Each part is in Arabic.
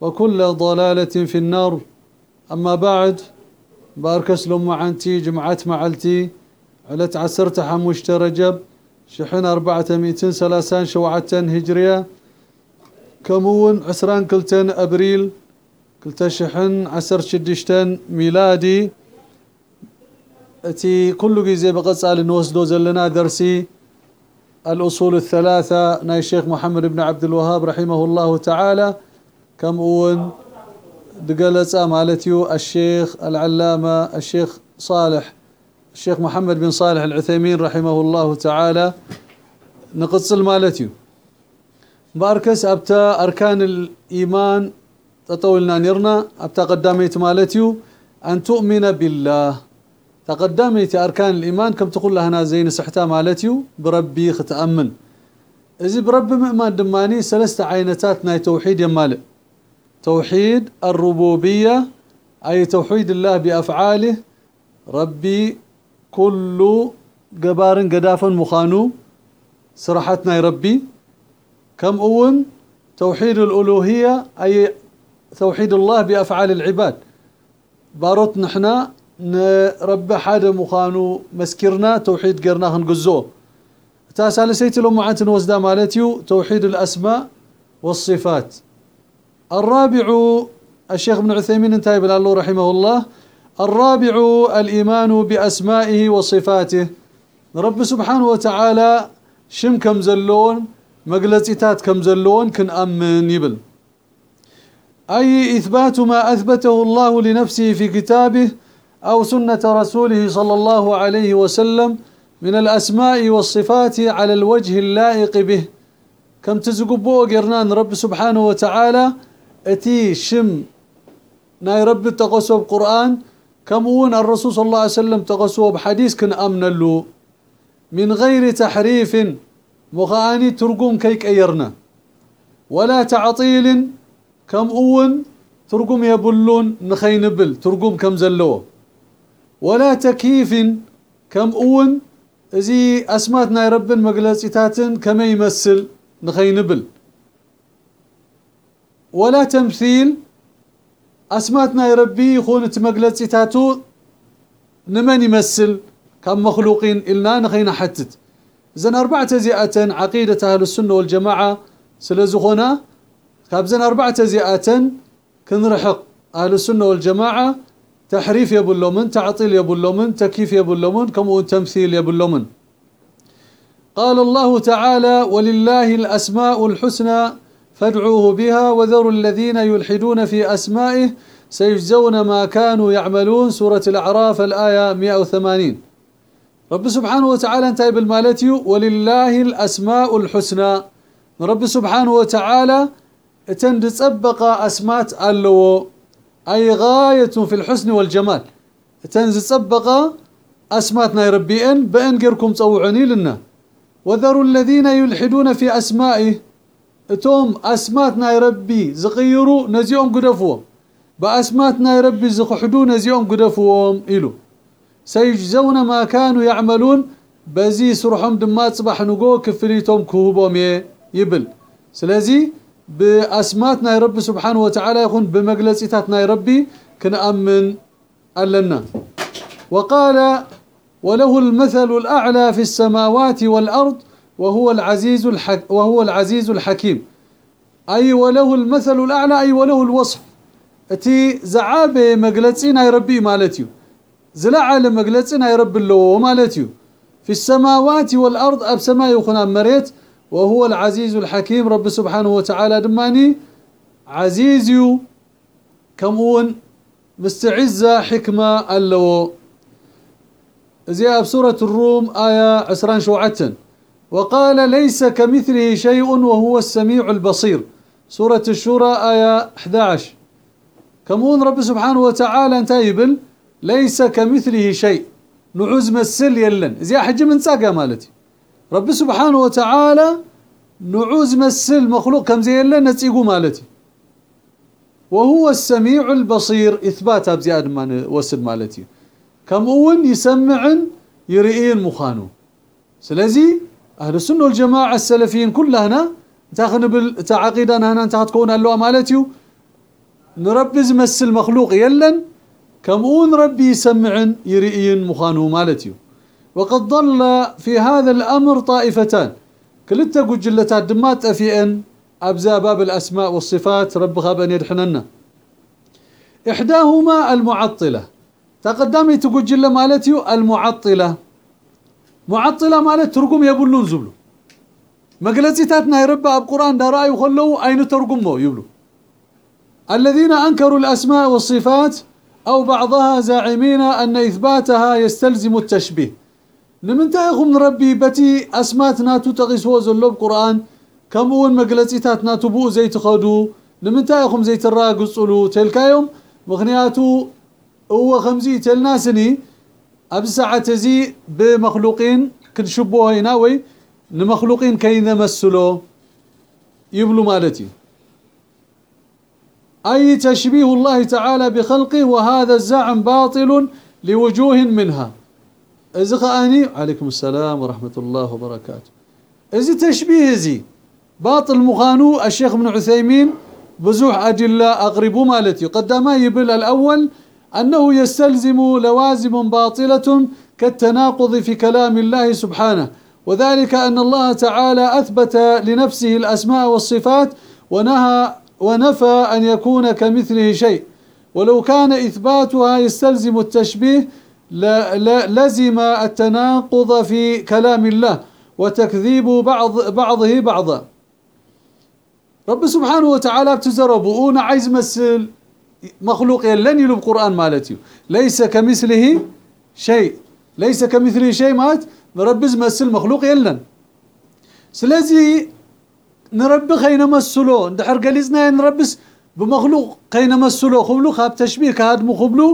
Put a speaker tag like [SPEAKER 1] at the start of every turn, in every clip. [SPEAKER 1] وكل ضلالة في النار أما بعد باركس لهم عنتي جمعت معلتي علت عسرت حموشت رجب شحن أربعة مئتين سلاسان شوعتان هجرية كمون عسران كلتان أبريل كلتا شحن عسر شدشتان ميلادي أتي كل على نوس دوز لنا درسي الأصول الثلاثة ناي الشيخ محمد بن عبد الوهاب رحمه الله تعالى اون دقلت مالتيو الشيخ العلامة الشيخ صالح الشيخ محمد بن صالح العثيمين رحمه الله تعالى نقصل مالتيو باركس ابتا اركان الايمان تطولنا نرنا ابتا قداميت مالتيو ان تؤمن بالله تقدمت اركان الايمان كم تقول انا زين صحتا مالتيو بربي ختامن ازي برب مؤمن دماني سلست عينتات ناي توحيد مالك توحيد الربوبية أي توحيد الله بأفعاله ربي كل جبار قدافا مخانو سرحتنا يا ربي كم أون توحيد الألوهية أي توحيد الله بأفعال العباد بارت نحنا نربي حدا مخانو مسكرنا توحيد قرنا هنقزو تاسالسيت لهم معناتن وزدا مالتيو توحيد الأسماء والصفات الرابع الشيخ ابن عثيمين انتهى بالله رحمه الله الرابع الإيمان بأسمائه وصفاته رب سبحانه وتعالى شم كم زلون مقلتات كم زلون كن أمن يبل أي إثبات ما أثبته الله لنفسه في كتابه أو سنة رسوله صلى الله عليه وسلم من الأسماء والصفات على الوجه اللائق به كم تزقبوه قرنان رب سبحانه وتعالى اتي شم ناي رب تقسو بقران كمون الرسول صلى الله عليه وسلم تقسو بحديث كن امن له من غير تحريف مغاني ترقم كيك ايرنا ولا تعطيل كم اون ترقم يبلون نخينبل ترقم كم زلو ولا تكييف كم اون ازي اسمات ناي رب مغلصيتاتن كما يمثل نخينبل ولا تمثيل اسماتنا يا ربي يكون تاتو لمن يمثل كم مخلوقين إلنا نخينا حتت زن اربعه زيئه عقيده اهل السنه والجماعه خونا كابزن اربعه زيئه كنرحق اهل السنه والجماعه تحريف يا يبلومن تعطيل يا تكيف تكييف يبلومن كم تمثيل يا يبلومن قال الله تعالى ولله الأسماء الحسنى فادعوه بها وذروا الذين يلحدون في أسمائه سيجزون ما كانوا يعملون سورة الأعراف الآية 180 رب سبحانه وتعالى انتهى بالمالتي ولله الأسماء الحسنى رب سبحانه وتعالى تنتطبق أسمات اللو أي غاية في الحسن والجمال تنتطبق أسماتنا ربي إن بأنقركم طوعني لنا وذروا الذين يلحدون في أسمائه اتوم اسمات ناي ربي زقيرو نزيوم قدفوهم باسمات ناي ربي زخحدو نزيوم قدفوهم الو سيجزون ما كانوا يعملون بزي سرحهم دما صباح نقو كفليتهم كهوبوم يبل سلازي باسمات ناي ربي سبحانه وتعالى يكون بمجلسيتنا ناي ربي كنامن لنا وقال وله المثل الأعلى في السماوات والأرض وهو العزيز الحك وهو العزيز الحكيم أي وله المثل الأعلى أي وله الوصف تي زعابة مقلتين أي ربي مالتيو زلع مقلتين أي رب الله مالتيو في السماوات والأرض أب سماء يخنا مريت وهو العزيز الحكيم رب سبحانه وتعالى دماني عزيزيو كمون مستعزة حكمة اللو زي أب سورة الروم آية عسران شوعتن وقال ليس كمثله شيء وهو السميع البصير سورة الشورى آية 11 كمون رب سبحانه وتعالى انتايبل ليس كمثله شيء نعوز مسل يلن زي أحجي من ساقة مالتي رب سبحانه وتعالى نعوز مسل مخلوق كم زي يلن نتيقو مالتي وهو السميع البصير إثبات أبزياد ما وسد مالتي كمون يسمعن يرئين مخانو سلازي اهل السنه والجماعه السلفيين كلها هنا تاخذ بالتعقيدنا هنا انت تكون الله مالتي نربي مس المخلوق يلن كمون ربي يسمعن يرئين مخانه مالتي وقد ضل في هذا الأمر طائفتان كلتا قجلتا دمات أفئن أبزا باب الأسماء والصفات رب غاب ان يدحننا إحداهما المعطلة تقدمت قجل مالتي المعطلة معطله مالت ትርጉም የብሉን ዝብሉ መግለጽታት يربى ረብ ኣብ ቁርአን ዳራዩ أين አይኑ ትርጉም ነው الذين انكروا الاسماء والصفات او بعضها زاعمين ان اثباتها يستلزم التشبيه لمنتهيهم ربي بتي اسماتنا تقيسوا زلو القران كمون مغلصيتاتنا تبو زي تخدو لمنتهيهم زي تراغصلو يوم مغنياتو هو خمزي تلناسني ابزعت زي بمخلوقين كنشبوه هنا وي لمخلوقين مسلو يبلو مالتي أي تشبيه الله تعالى بخلقه وهذا الزعم باطل لوجوه منها ازخاني عليكم السلام ورحمة الله وبركاته ازي تشبيه زي باطل مخانو الشيخ ابن عثيمين بزوح أدلة أقربو مالتي قدما يبل الأول أنه يستلزم لوازم باطلة كالتناقض في كلام الله سبحانه وذلك أن الله تعالى أثبت لنفسه الأسماء والصفات ونهى ونفى أن يكون كمثله شيء ولو كان إثباتها يستلزم التشبيه لزم التناقض في كلام الله وتكذيب بعض بعضه بعضا رب سبحانه وتعالى بتزربوا عايز مسل مخلوق لن يلو القرآن مالتي ليس كمثله شيء ليس كمثله شيء مات مربز مس مخلوق يلن سلازي نرب خينا مسلو اندحر قليزنا نربس بمخلوق خينا مسلو خبلو خاب تشبيه كهاد مخبلو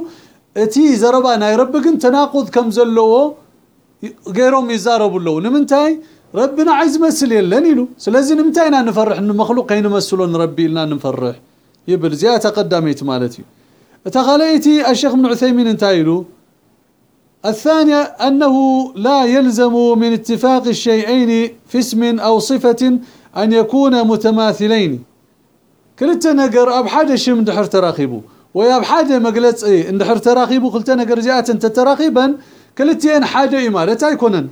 [SPEAKER 1] اتي زربا ناي رب كن تناقض كم زلو غيرهم له نمنتاي ربنا عايز مسل يلن يلو سلازي نمتاينا نفرح ان مخلوق خينا مسلو نربي لنا نفرح يبل زياده تقدميت مالتي تخليتي الشيخ ابن عثيمين انتايلو الثانية أنه لا يلزم من اتفاق الشيئين في اسم أو صفة أن يكون متماثلين كلتا نقر أبحاد شم دحر تراخيبو ويا ما قلت إيه اندحر تراخيبو قلتا نقر جاءت انت تراخيبا كلتا حاجة إمارة تايكونن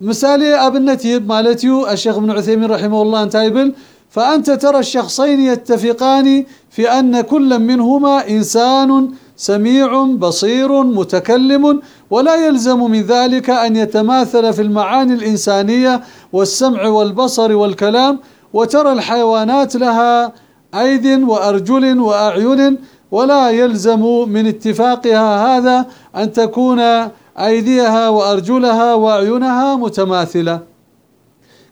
[SPEAKER 1] مثالي أبنتي مالتيو الشيخ ابن عثيمين رحمه الله انتايبل فأنت ترى الشخصين يتفقان في أن كل منهما إنسان سميع بصير متكلم ولا يلزم من ذلك أن يتماثل في المعاني الإنسانية والسمع والبصر والكلام وترى الحيوانات لها أيد وأرجل وأعين ولا يلزم من اتفاقها هذا أن تكون أيديها وأرجلها وأعينها متماثلة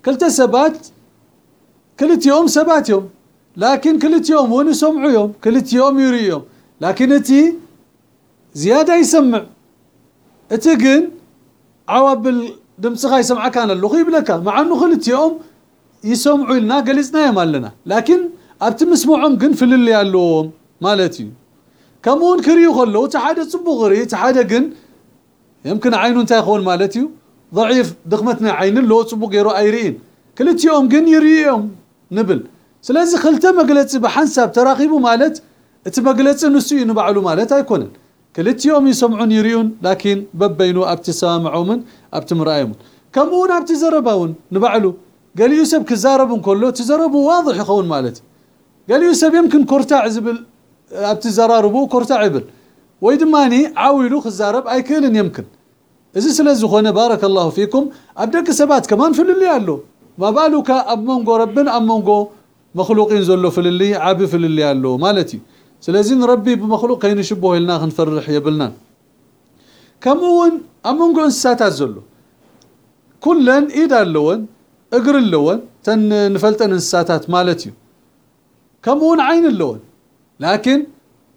[SPEAKER 1] كالتسبات كلت يوم سبات يوم لكن كلت يوم وين سمعوا يوم كلت يوم يري يوم لكن اتي زياده يسمع اتي عواب دمصخا يسمع كان بلا كان مع انه كلت يوم يسمعوا لنا قلصنا مالنا لكن ابتم اسمعهم كن في اللي يالوم مالتي كمون كريو خلو تحاده صبغري تحاده كن يمكن عينه انت يكون مالتي ضعيف دخمتنا عين لو صبغ ايرين كلت يوم كن يوم نبل ስለዚህ ክልተ መግለፂ ብሓንሳብ ተራኺቡ ማለት እቲ መግለፂ ንሱ እዩ ንባዕሉ ማለት ኣይኮነን ክልቲኦም ይሰምዑን ይርዩን ላኪን በበይኑ ኣብቲ ሰማምዖምን ኣብቲ ምርኣዮምን ከምኡ እውን ኣብቲ ዘረባ እውን ንባዕሉ ገሊኡ ሰብ ክዛረብ እንከሎ እቲ ዘረቡ ዋضሕ ይኸውን ማለት እዩ ገሊኡ ሰብ የምክን ኮርታዕ ዝብል ኣብቲ ዘራርቡ ኮርታዕ ይብል ወይ ድማኒ ዓዊሉ ክዛረብ ኣይክእልን የምክን እዚ ስለ ዝኾነ ባረከ ላሁ ፊኩም ኣብ ደቂ ሰባት ከማን ፍልልይ ኣሎ ما بالك امنغو ربن امنغو مخلوقين زلو فللي عابي فللي قالو مالتي سلازين ربي بمخلوقين كاين شبه لنا خنفرح يبلنا كمون امنغو انسات زلو كلن ايد اللون اقر اللون تن نفلتن انساتات مالتي كمون عين اللون لكن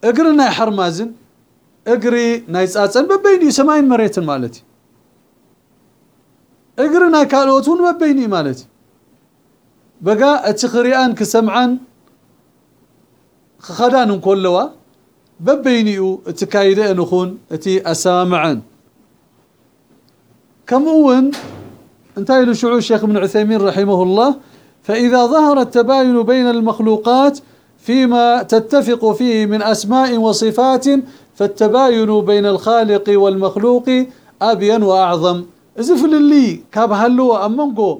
[SPEAKER 1] اقرنا حرمازن اقري نايصاصن ببيني سماين مريتن مالتي اقرنا كالوتون ببيني مالتي بقى اتخريان كسمعان خخدان كلوا ببينيو اتكايده نخون اتي اسامعن كمون انتهى له شعور الشيخ ابن عثيمين رحمه الله فإذا ظهر التباين بين المخلوقات فيما تتفق فيه من أسماء وصفات فالتباين بين الخالق والمخلوق أبين وأعظم إذا فللي كاب هلو أمنكو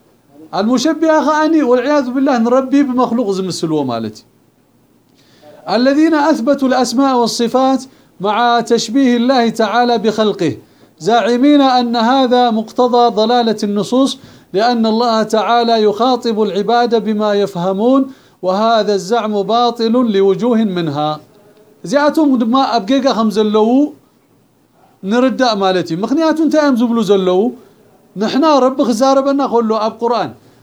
[SPEAKER 1] المشبهه خاني والعياذ بالله نربي بمخلوق زمسلوه مالتي الذين اثبتوا الاسماء والصفات مع تشبيه الله تعالى بخلقه زاعمين أن هذا مقتضى ضلالة النصوص لأن الله تعالى يخاطب العباد بما يفهمون وهذا الزعم باطل لوجوه منها زياتهم ما أبقيقا خمز اللو نرداء مالتي مخنيات تايم زبلو زلو نحنا رب خزاربنا قولوا أب قرآن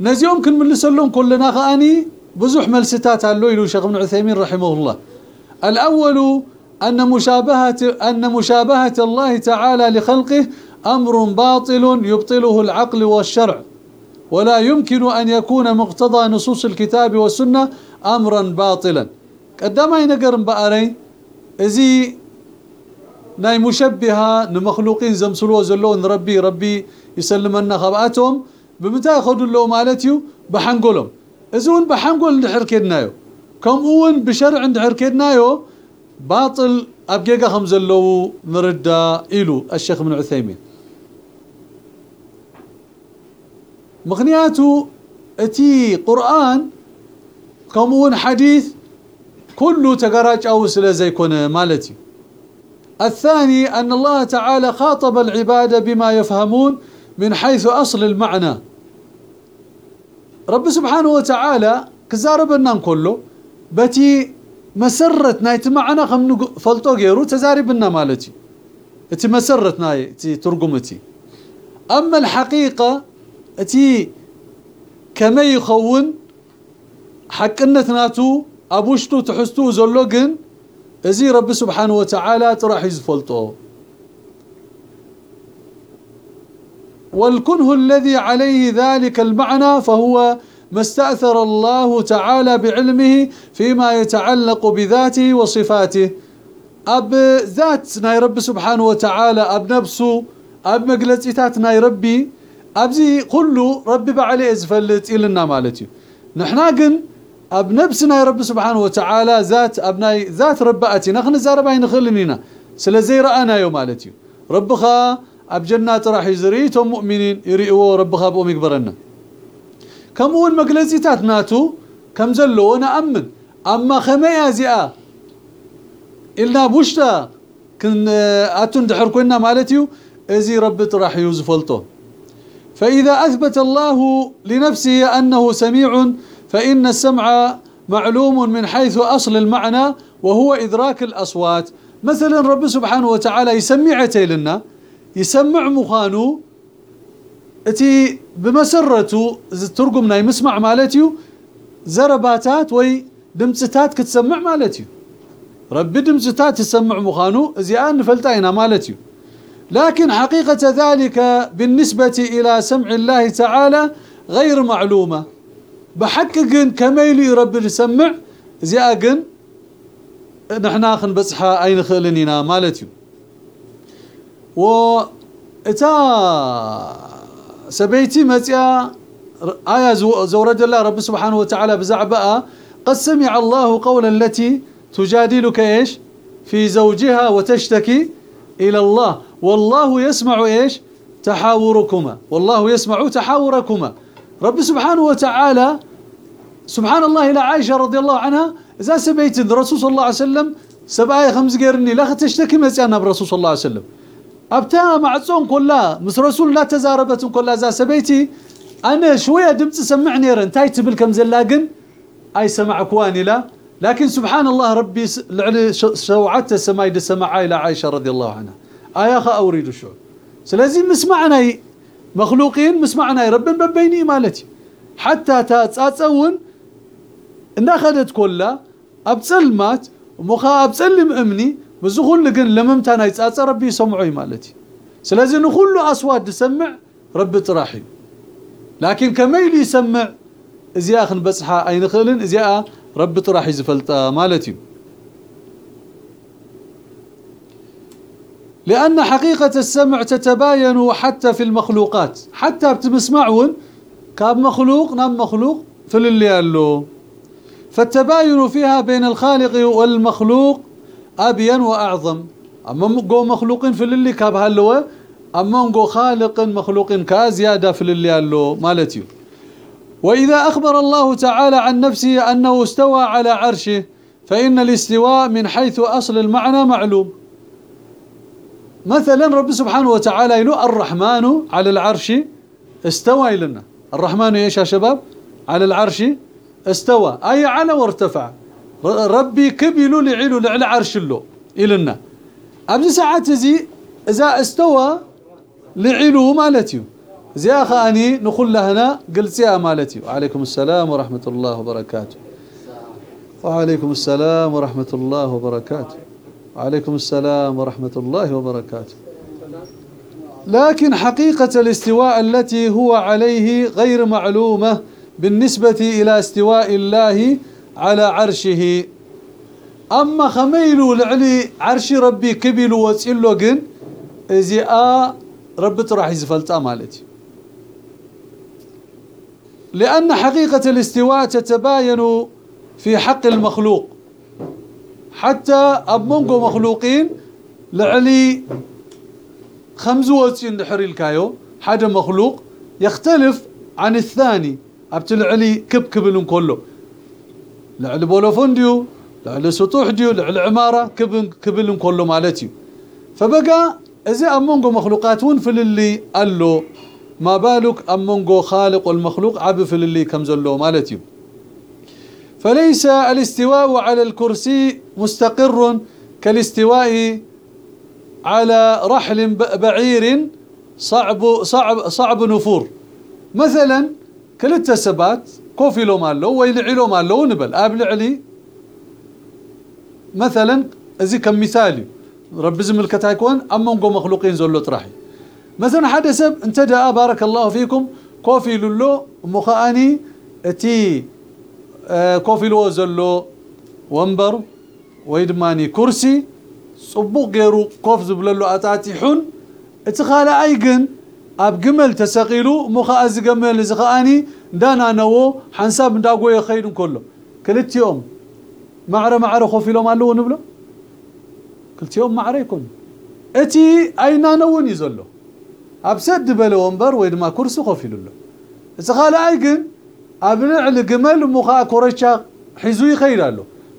[SPEAKER 1] نزيوم كن لسلون كلنا خاني بزح ملستات على له وشيخ شيخ ابن عثيمين رحمه الله الأول أن مشابهة أن مشابهة الله تعالى لخلقه أمر باطل يبطله العقل والشرع ولا يمكن أن يكون مقتضى نصوص الكتاب والسنة أمرا باطلا قدما ينقرن بأري إذي ناي مشبهه نمخلوقين زمسلوا زلون ربي ربي يسلمنا خباتهم بمنتهى خدوا له مالتيو بحنقولهم ازون بحنقول دحر كم اون بشرع عند حركيدنايو باطل ابجيكا خمس لو نردا إلو الشيخ من عثيمين مغنياتو اتي قرآن اون حديث كله تقراج أو سلا كون مالتي الثاني أن الله تعالى خاطب العبادة بما يفهمون من حيث أصل المعنى رب سبحانه وتعالى كزاربنا كله بتي مسرت نايت معنا خم فلطو غيرو تزاربنا مالتي اتي مسرت نايت ترجمتي اما الحقيقه اتي كما يخون حقنتناتو ابوشتو تحستو زلو ازي رب سبحانه وتعالى تراح يزفلتو والكنه الذي عليه ذلك المعنى فهو ما استأثر الله تعالى بعلمه فيما يتعلق بذاته وصفاته أب ذات ناي رب سبحانه وتعالى أب نفسه أب مقلتيتات ناي ربي زي قلو رب بعلي إزفلت إلنا مالتي نحنا قن أب نفسنا رب سبحانه وتعالى ذات أبناي ذات ربأتي نخن زاربين خلنينا سلزي رأنا يوم مالتي ربخا اب جنة راح يزريتهم مؤمنين يريئوا ربها بهم يكبرنا كم هو المقلزيتات ناتو كم زلو انا امن اما خما يازئه إلنا بوشتا كن آه، اتون دحر مالتيو ازي رب راح يزفلته فإذا أثبت الله لنفسه أنه سميع فإن السمع معلوم من حيث أصل المعنى وهو إدراك الأصوات مثلا رب سبحانه وتعالى يسمعته لنا يسمع مخانو اتي بمسرته ترقم ناي مسمع مالتيو زرباتات وي دمصتات كتسمع مالتيو ربي دمصتات تسمع مخانو ان نفلتاينا مالتيو لكن حقيقة ذلك بالنسبة إلى سمع الله تعالى غير معلومة بحقق كميلي ربي يسمع زياقن نحنا خنبصحا اين خلنينا مالتيو وإتا سبيتي متيا آية زورد الله رب سبحانه وتعالى بزعباء قد سمع الله قولا التي تجادلك إيش في زوجها وتشتكي إلى الله والله يسمع إيش تحاوركما والله يسمع تحاوركما رب سبحانه وتعالى سبحان الله إلى عائشة رضي الله عنها إذا سبيت الرسول صلى الله عليه وسلم سبعي خمس قرني لا تشتكي مزيانا برسول صلى الله عليه وسلم ابتا معصون كلها مس رسول الله تزاربت كلها ذا سبيتي انا شويه دمت سمعني رن تايت بالكم زلاقن اي واني لا لكن سبحان الله ربي لعلي شوعته سماي دسمع عائلة عائشه رضي الله عنها اي خا اريد شو سلازم مسمعنا مخلوقين مسمعنا رب ببيني مالتي حتى ان اخذت كلها ابصلمات مخا ابصلم امني بزو كل كن لممتا نا يصاصر ربي يسمعوي مالتي سلازي له أصوات تسمع رب تراحي لكن كميل يسمع ازيا خن بصحا اين خلن ازيا رب تراحي زفلطا مالتي لان حقيقه السمع تتباين حتى في المخلوقات حتى بتسمعون كاب مخلوق نام مخلوق في اللي له فالتباين فيها بين الخالق والمخلوق أبين وأعظم أما جو مخلوق في اللي كاب هلوه أما جو خالق مخلوق كازيادة في اللي هلو مالتيو وإذا أخبر الله تعالى عن نفسه أنه استوى على عرشه فإن الاستواء من حيث أصل المعنى معلوم مثلا رب سبحانه وتعالى يلو الرحمن على العرش استوى لنا الرحمن ايش يا شباب على العرش استوى أي على وارتفع ربي كبلو لعلو لعلى عرش له إلنا أبز ساعات زي إذا استوى لعلو مالتيو زي أخاني نقول لهنا يا مالتيو عليكم السلام ورحمة الله وبركاته وعليكم السلام ورحمة الله وبركاته وعليكم السلام ورحمة الله وبركاته لكن حقيقة الاستواء التي هو عليه غير معلومة بالنسبة إلى استواء الله على عرشه اما خميلو لعلي عرش ربي كبيلو وصيلو جن ازياء رب راح يزفلت أمالتي لأن حقيقة الاستواء تتباين في حق المخلوق حتى أبمنقو مخلوقين لعلي خمس واتسين نحر الكايو حدا مخلوق يختلف عن الثاني أبتلعلي كبلن كله لعل بولوفون ديو لعل سطوح ديو لعل عمارة كبن كبل كله مالتي فبقى إذا أمونغو مخلوقاتون في اللي قال له ما بالك أمونغو خالق المخلوق عب في اللي كم زلو مالتي فليس الاستواء على الكرسي مستقر كالاستواء على رحل بعير صعب صعب صعب نفور مثلا كل التسبات كوفي كوفيلو مالو ويلعلو مالو نبل أبل علي مثلا ازي كم مثالي رب زملكت ايكون اما نقو مخلوقين زلو تراحي مثلا حد سب انت دا بارك الله فيكم كوفي لو مخاني اتي آه كوفيلو زلو ونبر ويدماني كرسي صبو غيرو كوف زبللو اتاتيحون اتخالا ايجن اب جمل تسقيلو مخا جمل زقاني دانا نو حنساب نداغو يخيد كله كلتيوم معره معره خوفي لهم قالو نبلو كلتيوم معره يكون اتي اينا نون يزلو ابسد بل ومبر ويد ما كرسي خوفي له زقال اي جن ابلع لجمل مخا كورشا حيزو يخيد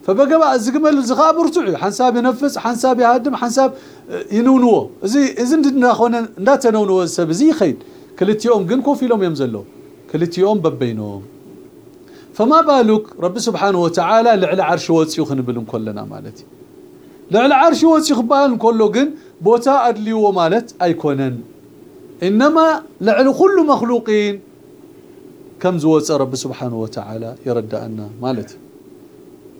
[SPEAKER 1] فبقى زقمل زخاب رجعوا حنساب ينفس حنساب يهدم حنساب آه، ينونوه زي اذن دنا خونا ندا تنونو السب زي كلت يوم كن في لهم يمزلوا كلت يوم ببينهم فما بالك رب سبحانه وتعالى لعل عرش وصيو خنبلن كلنا مالتي لعل عرش وصيو خبالن كله كن بوتا أدلي ومالت أي كونن انما لعل كل مخلوقين كم زوات رب سبحانه وتعالى يرد عنا مالتي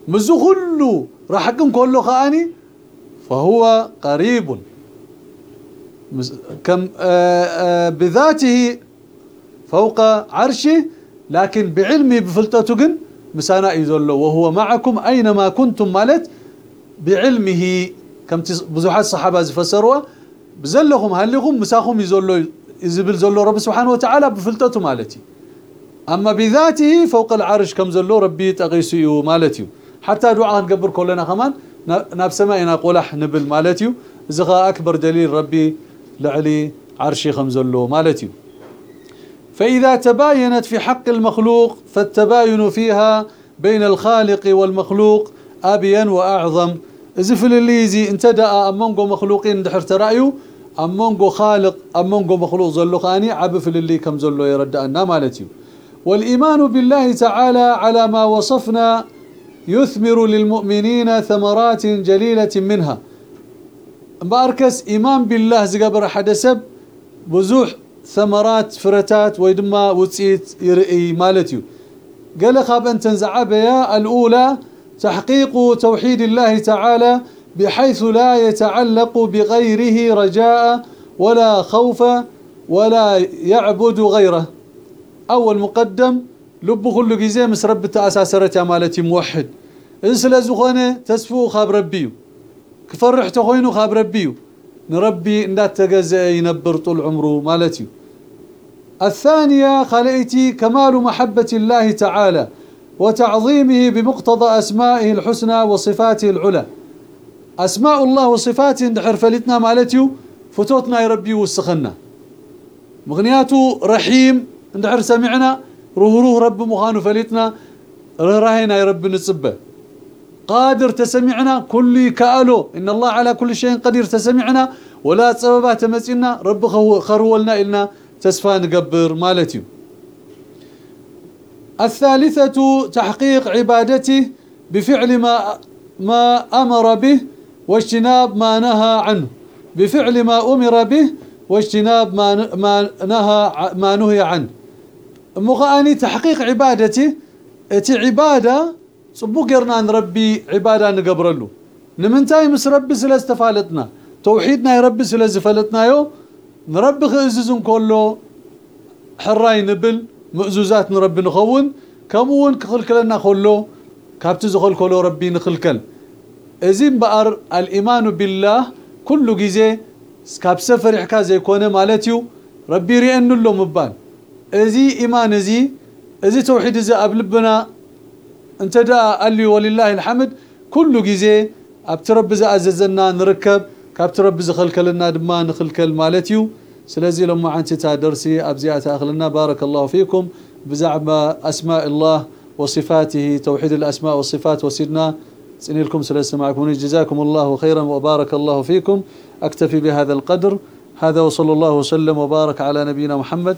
[SPEAKER 1] مزو كله راح حكم كله خاني فهو قريب كم آه، آه، بذاته فوق عرشه لكن بعلمه بفلتته جن مسانا يزلو وهو معكم اينما كنتم مالت بعلمه كم بزوحات صحابه فسروا بزلهم هلهم مساهم يزلو يزبل زلو رب سبحانه وتعالى بفلتته مالتي اما بذاته فوق العرش كم زلو ربي تغيسيو مالتي حتى دعاء نكبر كلنا كمان ناب سماينا قلح نبل مالتيو زغا اكبر دليل ربي لعلي عرشي خمزلو مالتيو فإذا تباينت في حق المخلوق فالتباين فيها بين الخالق والمخلوق أبيا وأعظم زفل الليزي انتدى أمونغو مخلوقين دحر ترأيو أمونغو خالق أمونغو مخلوق زلقاني عبفل اللي كم زلو يرد أنا مالتي والإيمان بالله تعالى على ما وصفنا يثمر للمؤمنين ثمرات جليلة منها باركس إيمان بالله زقبر حدسب بزوح ثمرات فرتات ويدما وتسيت يرئي مالتيو قال خاب أن تنزعبها الأولى تحقيق توحيد الله تعالى بحيث لا يتعلق بغيره رجاء ولا خوف ولا يعبد غيره أول مقدم لب ኩሉ ግዜ مس رب ተኣሳሰረት እያ ማለት موحد ምወሕድ እዚ تسفو خاب ربيو كفرح ረቢ خاب ربيو نربي ካብ ረቢ ينبر طول እንዳተገዝአ ይነብር ጡል الثانية خلئتي كمال محبة الله تعالى وتعظيمه بمقتضى أسمائه الحسنى وصفاته العلى أسماء الله وصفاته اندحر فلتنا مالتيو فتوتنا يربي وسخنا مغنياته رحيم اندحر سمعنا روح رب مخانو فليتنا رهينا يا رب نصبه قادر تسمعنا كل كالو ان الله على كل شيء قدير تسمعنا ولا صببات تمسينا رب خرولنا إلنا تسفى نقبر مالتي الثالثة تحقيق عبادته بفعل ما ما امر به واجتناب ما نهى عنه بفعل ما امر به واجتناب ما ما نهى ما نهي عنه مغاني تحقيق عبادتي اتي عباده صبو غيرنا ربي عباده نقبرلو نمنتاي مس ربي سلاستفالتنا توحيدنا يربي سلازفالتنا يو نربي خززن كلو حراي نبل مؤزوزات نربي نخون كمون كخلكلنا خلو كابت زخل كلو ربي نخلكل ازين بقر الايمان بالله كل جزي كاب سفر حكا زي كونه مالتيو ربي رئن له مبان ازي ايمان ازي ازي توحيد ازي ابلبنا انت دا قال ولله الحمد كل جزي ابترب ازي اززنا نركب كابترب ز خلكلنا دما نخلكل مالتيو سلازي لما عن تا درسي ابزيات اخلنا بارك الله فيكم بزعب اسماء الله وصفاته توحيد الاسماء والصفات وسيدنا سني لكم معكم جزاكم الله خيرا وبارك الله فيكم اكتفي بهذا القدر هذا وصلى الله وسلم وبارك على نبينا محمد